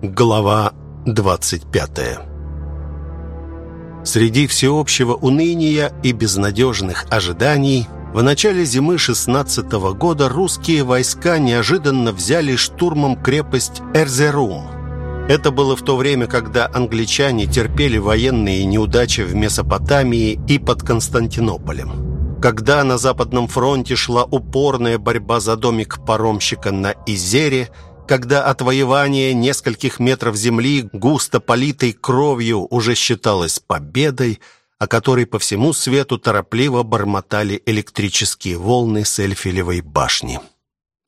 Глава 25 Среди всеобщего уныния и безнадежных ожиданий в начале зимы 16 -го года русские войска неожиданно взяли штурмом крепость Эрзерум. Это было в то время, когда англичане терпели военные неудачи в Месопотамии и под Константинополем. Когда на Западном фронте шла упорная борьба за домик паромщика на Изере – когда отвоевание нескольких метров земли, густо политой кровью, уже считалось победой, о которой по всему свету торопливо бормотали электрические волны с Эльфелевой башни.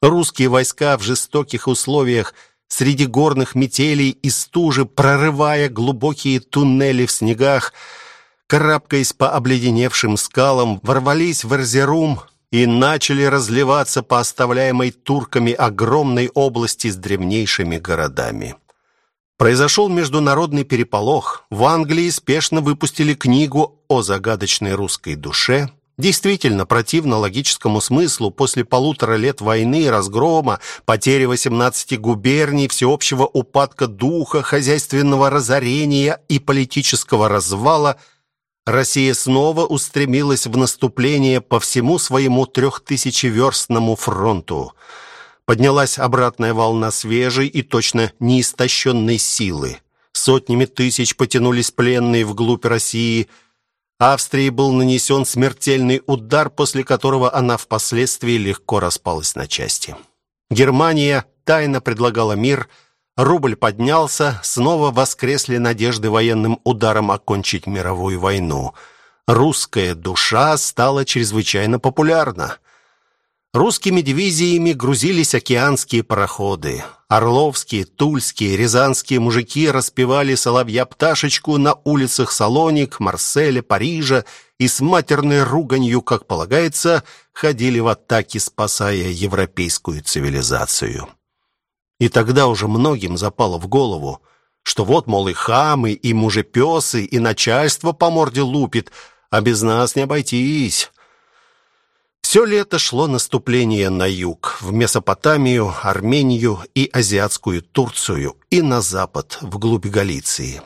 Русские войска в жестоких условиях среди горных метелей и стужи, прорывая глубокие туннели в снегах, карабкаясь по обледеневшим скалам, ворвались в Эрзерум, и начали разливаться по оставляемой турками огромной области с древнейшими городами. Произошел международный переполох. В Англии спешно выпустили книгу о загадочной русской душе. Действительно, противно логическому смыслу, после полутора лет войны, разгрома, потери 18 губерний, всеобщего упадка духа, хозяйственного разорения и политического развала – Россия снова устремилась в наступление по всему своему трехтысячеверстному фронту. Поднялась обратная волна свежей и точно неистощенной силы. Сотнями тысяч потянулись пленные вглубь России. Австрии был нанесен смертельный удар, после которого она впоследствии легко распалась на части. Германия тайно предлагала мир – Рубль поднялся, снова воскресли надежды военным ударом окончить мировую войну. Русская душа стала чрезвычайно популярна. Русскими дивизиями грузились океанские пароходы. Орловские, тульские, рязанские мужики распевали соловья-пташечку на улицах Салоник, Марселя, Парижа и с матерной руганью, как полагается, ходили в атаки, спасая европейскую цивилизацию. И тогда уже многим запало в голову, что вот, мол, и хамы, и мужепесы, и начальство по морде лупит, а без нас не обойтись. Все лето шло наступление на юг, в Месопотамию, Армению и азиатскую Турцию, и на запад, вглубь Галиции.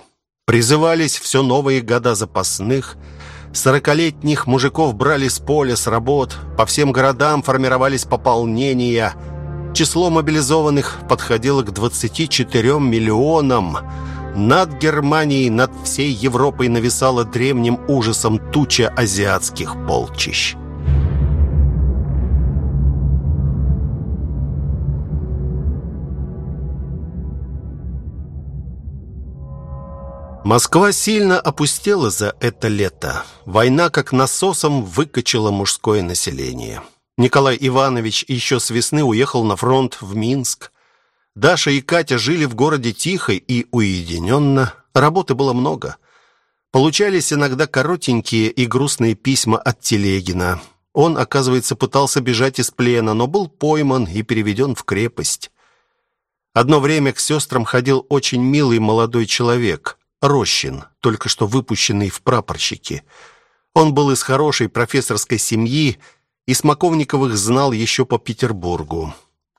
Призывались все новые года запасных, сорокалетних мужиков брали с поля, с работ, по всем городам формировались пополнения – Число мобилизованных подходило к 24 миллионам. Над Германией, над всей Европой нависала древним ужасом туча азиатских полчищ. Москва сильно опустела за это лето. Война как насосом выкачала мужское население. Николай Иванович еще с весны уехал на фронт в Минск. Даша и Катя жили в городе тихо и уединенно. Работы было много. Получались иногда коротенькие и грустные письма от Телегина. Он, оказывается, пытался бежать из плена, но был пойман и переведен в крепость. Одно время к сестрам ходил очень милый молодой человек, Рощин, только что выпущенный в прапорщики. Он был из хорошей профессорской семьи и Смоковниковых знал еще по Петербургу.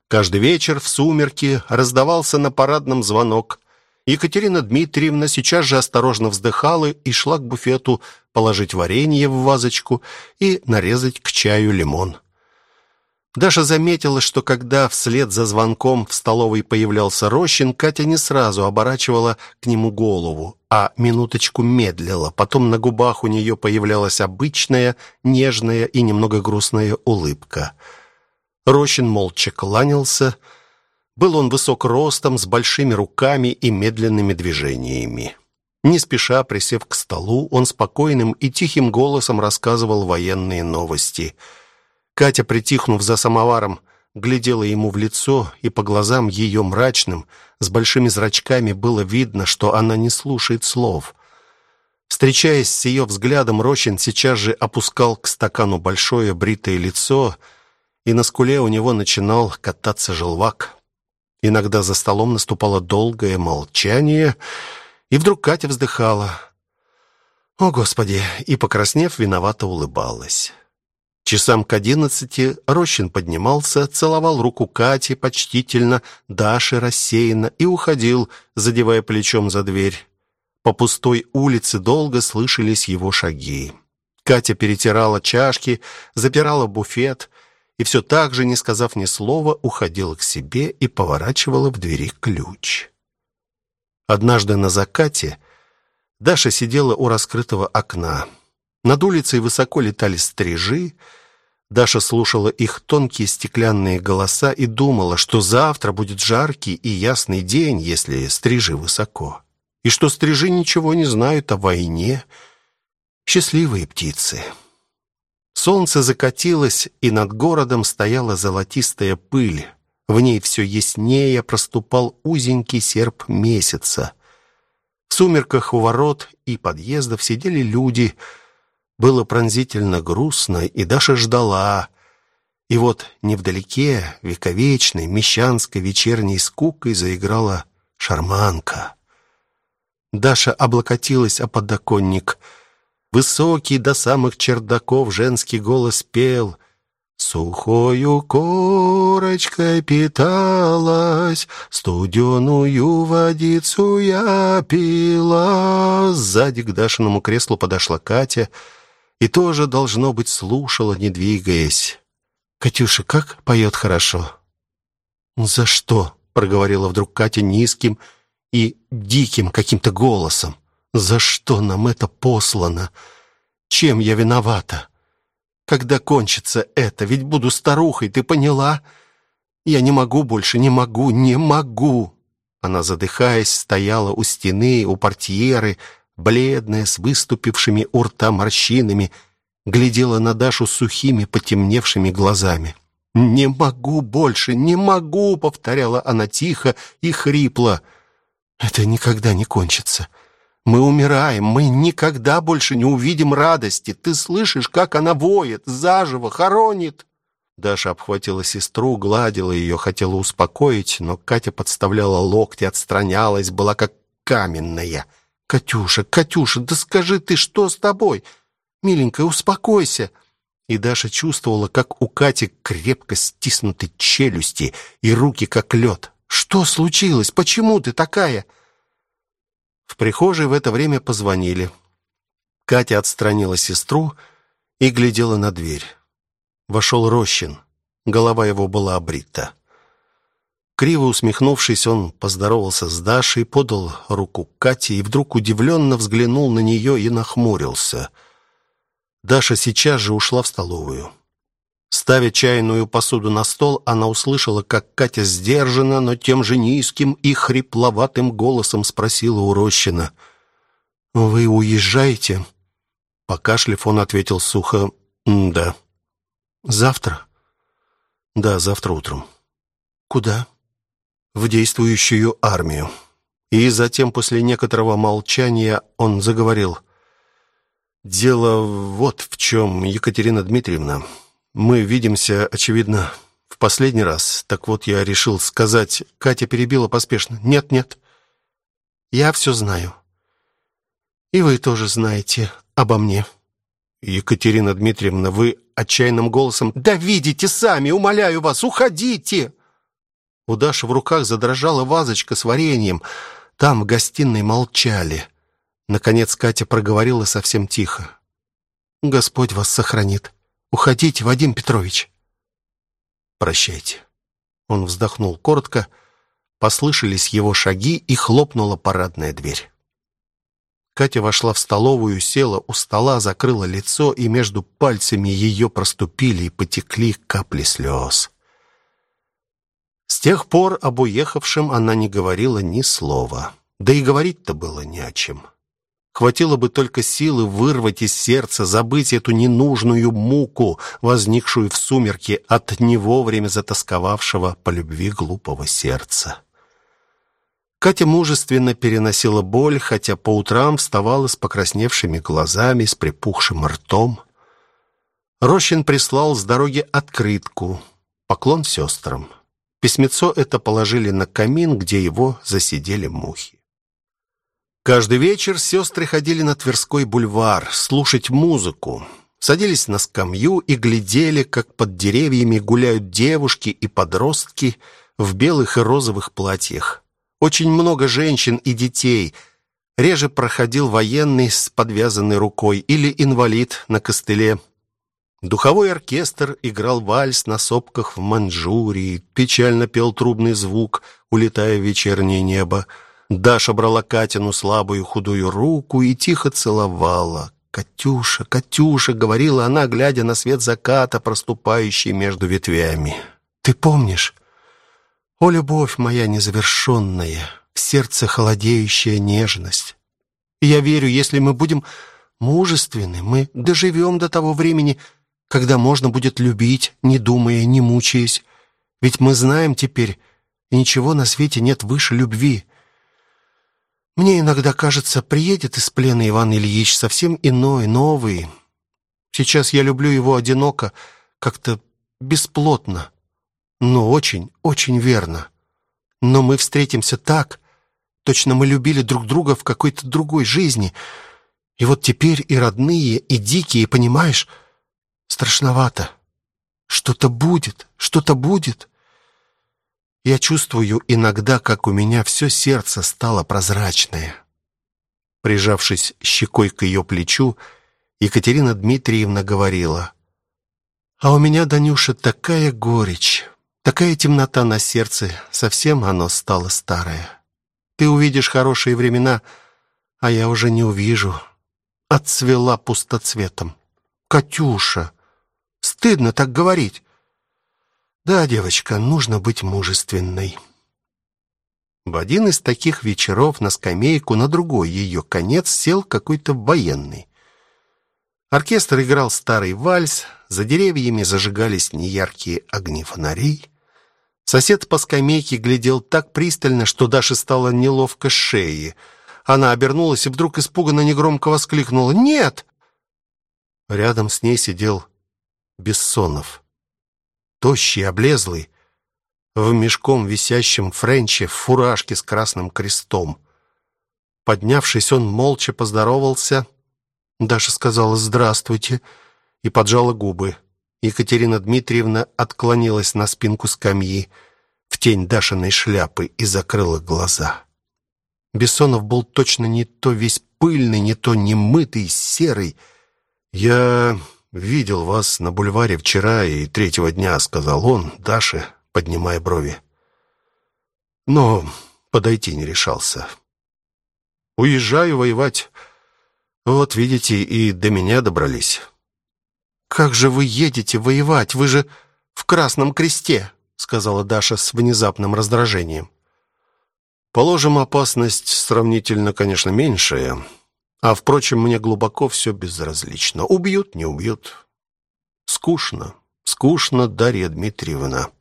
Каждый вечер в сумерки раздавался на парадном звонок. Екатерина Дмитриевна сейчас же осторожно вздыхала и шла к буфету положить варенье в вазочку и нарезать к чаю лимон. Даша заметила, что когда вслед за звонком в столовой появлялся Рощин, Катя не сразу оборачивала к нему голову, а минуточку медлила. Потом на губах у нее появлялась обычная, нежная и немного грустная улыбка. Рощин молча кланялся. Был он высок ростом, с большими руками и медленными движениями. Не спеша, присев к столу, он спокойным и тихим голосом рассказывал военные новости – Катя, притихнув за самоваром, глядела ему в лицо, и по глазам ее мрачным, с большими зрачками было видно, что она не слушает слов. Встречаясь с ее взглядом, Рощин сейчас же опускал к стакану большое бритое лицо, и на скуле у него начинал кататься желвак. Иногда за столом наступало долгое молчание, и вдруг Катя вздыхала. «О, Господи!» и, покраснев, виновато улыбалась. Часам к одиннадцати Рощин поднимался, целовал руку Кати почтительно, Даши рассеянно и уходил, задевая плечом за дверь. По пустой улице долго слышались его шаги. Катя перетирала чашки, запирала буфет и все так же, не сказав ни слова, уходила к себе и поворачивала в двери ключ. Однажды на закате Даша сидела у раскрытого окна. Над улицей высоко летали стрижи. Даша слушала их тонкие стеклянные голоса и думала, что завтра будет жаркий и ясный день, если стрижи высоко. И что стрижи ничего не знают о войне. Счастливые птицы. Солнце закатилось, и над городом стояла золотистая пыль. В ней все яснее проступал узенький серп месяца. В сумерках у ворот и подъездов сидели люди — было пронзительно грустно, и Даша ждала. И вот невдалеке, вековечной, мещанской вечерней скукой заиграла шарманка. Даша облокотилась о подоконник. Высокий до самых чердаков женский голос пел Сухою корочкой питалась, Студеную водицу я пила. Сзади к Дашиному креслу подошла Катя — и тоже, должно быть, слушала, не двигаясь. «Катюша, как поет хорошо!» «За что?» — проговорила вдруг Катя низким и диким каким-то голосом. «За что нам это послано? Чем я виновата? Когда кончится это? Ведь буду старухой, ты поняла? Я не могу больше, не могу, не могу!» Она, задыхаясь, стояла у стены, у портьеры, бледная, с выступившими у рта морщинами, глядела на Дашу сухими, потемневшими глазами. «Не могу больше, не могу!» — повторяла она тихо и хрипло. «Это никогда не кончится. Мы умираем, мы никогда больше не увидим радости. Ты слышишь, как она воет, заживо, хоронит!» Даша обхватила сестру, гладила ее, хотела успокоить, но Катя подставляла локти, отстранялась, была как каменная — «Катюша, Катюша, да скажи ты, что с тобой? Миленькая, успокойся!» И Даша чувствовала, как у Кати крепко стиснуты челюсти и руки как лед. «Что случилось? Почему ты такая?» В прихожей в это время позвонили. Катя отстранила сестру и глядела на дверь. Вошел Рощин. Голова его была обрита. Криво усмехнувшись, он поздоровался с Дашей, подал руку Кате и вдруг удивленно взглянул на нее и нахмурился. Даша сейчас же ушла в столовую. Ставя чайную посуду на стол, она услышала, как Катя сдержанно, но тем же низким и хрипловатым голосом спросила у Рощина. «Вы уезжаете?» Покашлив, он ответил сухо «Да». «Завтра?» «Да, завтра утром». «Куда?» В действующую армию. И затем, после некоторого молчания, он заговорил. «Дело вот в чем, Екатерина Дмитриевна. Мы видимся, очевидно, в последний раз. Так вот, я решил сказать...» Катя перебила поспешно. «Нет, нет. Я все знаю. И вы тоже знаете обо мне». «Екатерина Дмитриевна, вы отчаянным голосом...» «Да видите сами, умоляю вас, уходите!» У Даши в руках задрожала вазочка с вареньем. Там, в гостиной, молчали. Наконец Катя проговорила совсем тихо. «Господь вас сохранит. Уходите, Вадим Петрович». «Прощайте». Он вздохнул коротко. Послышались его шаги, и хлопнула парадная дверь. Катя вошла в столовую, села у стола, закрыла лицо, и между пальцами ее проступили и потекли капли слез. С тех пор об уехавшем она не говорила ни слова. Да и говорить-то было не о чем. Хватило бы только силы вырвать из сердца, забыть эту ненужную муку, возникшую в сумерке от не вовремя затасковавшего по любви глупого сердца. Катя мужественно переносила боль, хотя по утрам вставала с покрасневшими глазами, с припухшим ртом. Рощин прислал с дороги открытку, поклон сестрам. Письмецо это положили на камин, где его засидели мухи. Каждый вечер сестры ходили на Тверской бульвар слушать музыку. садились на скамью и глядели, как под деревьями гуляют девушки и подростки в белых и розовых платьях. Очень много женщин и детей. Реже проходил военный с подвязанной рукой или инвалид на костыле. Духовой оркестр играл вальс на сопках в Манчжурии, печально пел трубный звук, улетая в вечернее небо. Даша брала Катину слабую худую руку и тихо целовала. «Катюша, Катюша!» — говорила она, глядя на свет заката, проступающий между ветвями. «Ты помнишь? О, любовь моя незавершенная, в сердце холодеющая нежность! я верю, если мы будем мужественны, мы доживем до того времени, когда можно будет любить, не думая, не мучаясь. Ведь мы знаем теперь, ничего на свете нет выше любви. Мне иногда кажется, приедет из плена Иван Ильич совсем иной, новый. Сейчас я люблю его одиноко, как-то бесплотно, но очень, очень верно. Но мы встретимся так, точно мы любили друг друга в какой-то другой жизни. И вот теперь и родные, и дикие, понимаешь, страшновато. Что-то будет, что-то будет. Я чувствую иногда, как у меня все сердце стало прозрачное. Прижавшись щекой к ее плечу, Екатерина Дмитриевна говорила, «А у меня, Данюша, такая горечь, такая темнота на сердце, совсем оно стало старое. Ты увидишь хорошие времена, а я уже не увижу. Отцвела пустоцветом. Катюша, стыдно так говорить. Да, девочка, нужно быть мужественной. В один из таких вечеров на скамейку на другой ее конец сел какой-то военный. Оркестр играл старый вальс, за деревьями зажигались неяркие огни фонарей. Сосед по скамейке глядел так пристально, что Даше стало неловко шеи. Она обернулась и вдруг испуганно негромко воскликнула «Нет!». Рядом с ней сидел Бессонов тощий, облезлый, в мешком висящем френче, в фуражке с красным крестом. Поднявшись, он молча поздоровался. Даша сказала «здравствуйте» и поджала губы. Екатерина Дмитриевна отклонилась на спинку скамьи в тень Дашиной шляпы и закрыла глаза. Бессонов был точно не то весь пыльный, не то немытый, серый. «Я «Видел вас на бульваре вчера и третьего дня», — сказал он, Даше, поднимая брови. Но подойти не решался. «Уезжаю воевать. Вот, видите, и до меня добрались». «Как же вы едете воевать? Вы же в Красном Кресте», — сказала Даша с внезапным раздражением. «Положим, опасность сравнительно, конечно, меньшая». А, впрочем, мне глубоко все безразлично. Убьют, не убьют. Скучно, скучно, Дарья Дмитриевна.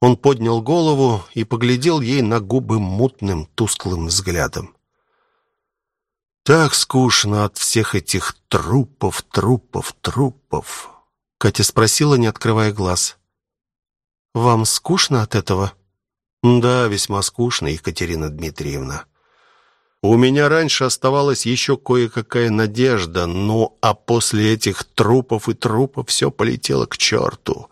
Он поднял голову и поглядел ей на губы мутным, тусклым взглядом. Так скучно от всех этих трупов, трупов, трупов. Катя спросила, не открывая глаз. «Вам скучно от этого?» «Да, весьма скучно, Екатерина Дмитриевна». У меня раньше оставалась еще кое-какая надежда, ну а после этих трупов и трупов все полетело к черту.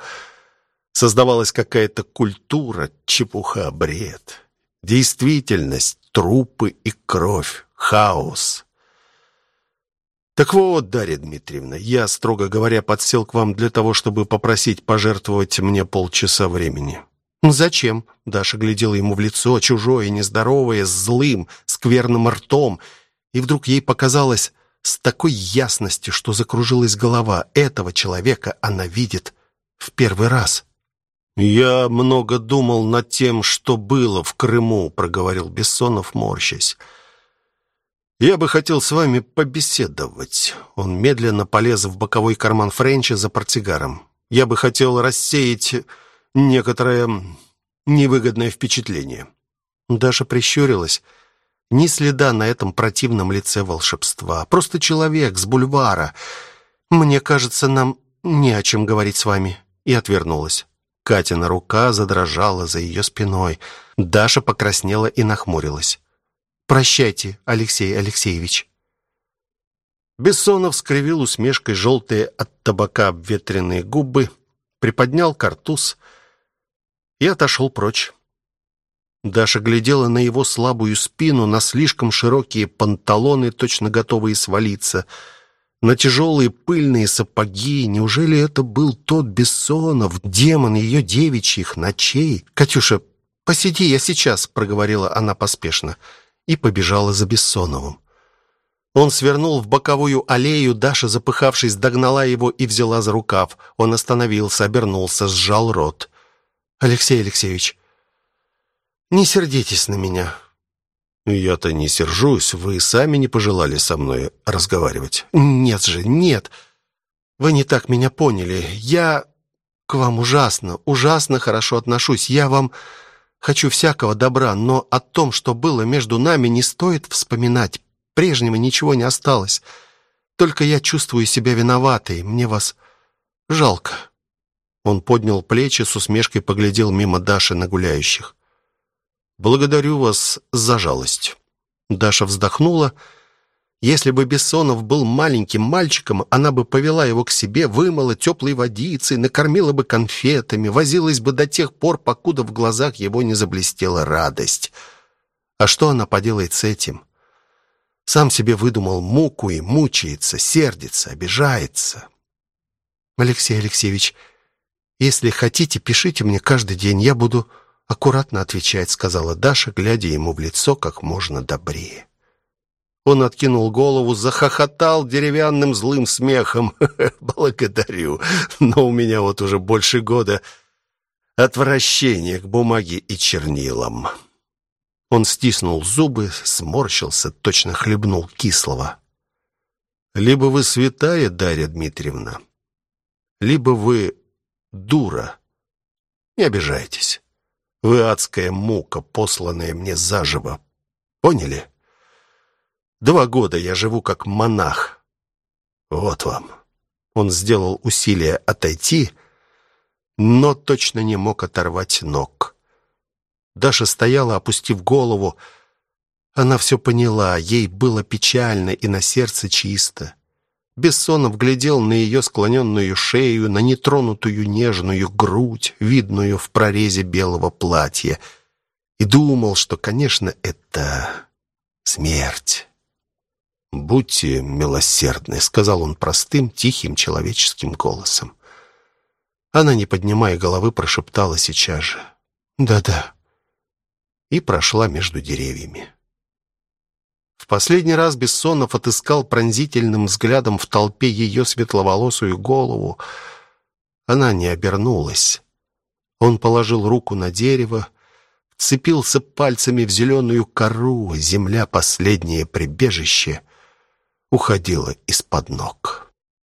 Создавалась какая-то культура, чепуха, бред. Действительность, трупы и кровь, хаос. Так вот, Дарья Дмитриевна, я, строго говоря, подсел к вам для того, чтобы попросить пожертвовать мне полчаса времени. «Зачем?» — Даша глядела ему в лицо, чужое, нездоровое, с злым, скверным ртом. И вдруг ей показалось с такой ясностью, что закружилась голова. Этого человека она видит в первый раз. «Я много думал над тем, что было в Крыму», — проговорил Бессонов, морщась. «Я бы хотел с вами побеседовать». Он медленно полез в боковой карман Френча за портсигаром. «Я бы хотел рассеять некоторое невыгодное впечатление». Даша прищурилась. Ни следа на этом противном лице волшебства. Просто человек с бульвара. Мне кажется, нам не о чем говорить с вами. И отвернулась. Катина рука задрожала за ее спиной. Даша покраснела и нахмурилась. «Прощайте, Алексей Алексеевич». Бессонов скривил усмешкой желтые от табака обветренные губы, приподнял картуз и отошел прочь. Даша глядела на его слабую спину, на слишком широкие панталоны, точно готовые свалиться, на тяжелые пыльные сапоги. Неужели это был тот Бессонов, демон ее девичьих ночей? «Катюша, посиди, я сейчас», — проговорила она поспешно, и побежала за Бессоновым. Он свернул в боковую аллею, Даша, запыхавшись, догнала его и взяла за рукав. Он остановился, обернулся, сжал рот. «Алексей Алексеевич, не сердитесь на меня». «Я-то не сержусь. Вы сами не пожелали со мной разговаривать». «Нет же, нет. Вы не так меня поняли. Я к вам ужасно, ужасно хорошо отношусь. Я вам хочу всякого добра, но о том, что было между нами, не стоит вспоминать. Прежнего ничего не осталось. Только я чувствую себя виноватой. Мне вас жалко». Он поднял плечи, с усмешкой поглядел мимо Даши на гуляющих. Благодарю вас за жалость. Даша вздохнула. Если бы Бессонов был маленьким мальчиком, она бы повела его к себе, вымыла теплой водицей, накормила бы конфетами, возилась бы до тех пор, покуда в глазах его не заблестела радость. А что она поделает с этим? Сам себе выдумал муку и мучается, сердится, обижается. Алексей Алексеевич, если хотите, пишите мне каждый день, я буду аккуратно отвечать, сказала Даша, глядя ему в лицо как можно добрее. Он откинул голову, захохотал деревянным злым смехом. «Благодарю, но у меня вот уже больше года отвращения к бумаге и чернилам». Он стиснул зубы, сморщился, точно хлебнул кислого. «Либо вы святая, Дарья Дмитриевна, либо вы дура. Не обижайтесь». Вы адская мука, посланная мне заживо. Поняли? Два года я живу как монах. Вот вам. Он сделал усилие отойти, но точно не мог оторвать ног. Даша стояла, опустив голову. Она все поняла, ей было печально и на сердце чисто. Бессонов глядел на ее склоненную шею, на нетронутую нежную грудь, видную в прорезе белого платья, и думал, что, конечно, это смерть. «Будьте милосердны», — сказал он простым, тихим человеческим голосом. Она, не поднимая головы, прошептала сейчас же «Да-да» и прошла между деревьями. В последний раз Бессонов отыскал пронзительным взглядом в толпе ее светловолосую голову. Она не обернулась. Он положил руку на дерево, вцепился пальцами в зеленую кору. Земля, последнее прибежище, уходила из-под ног.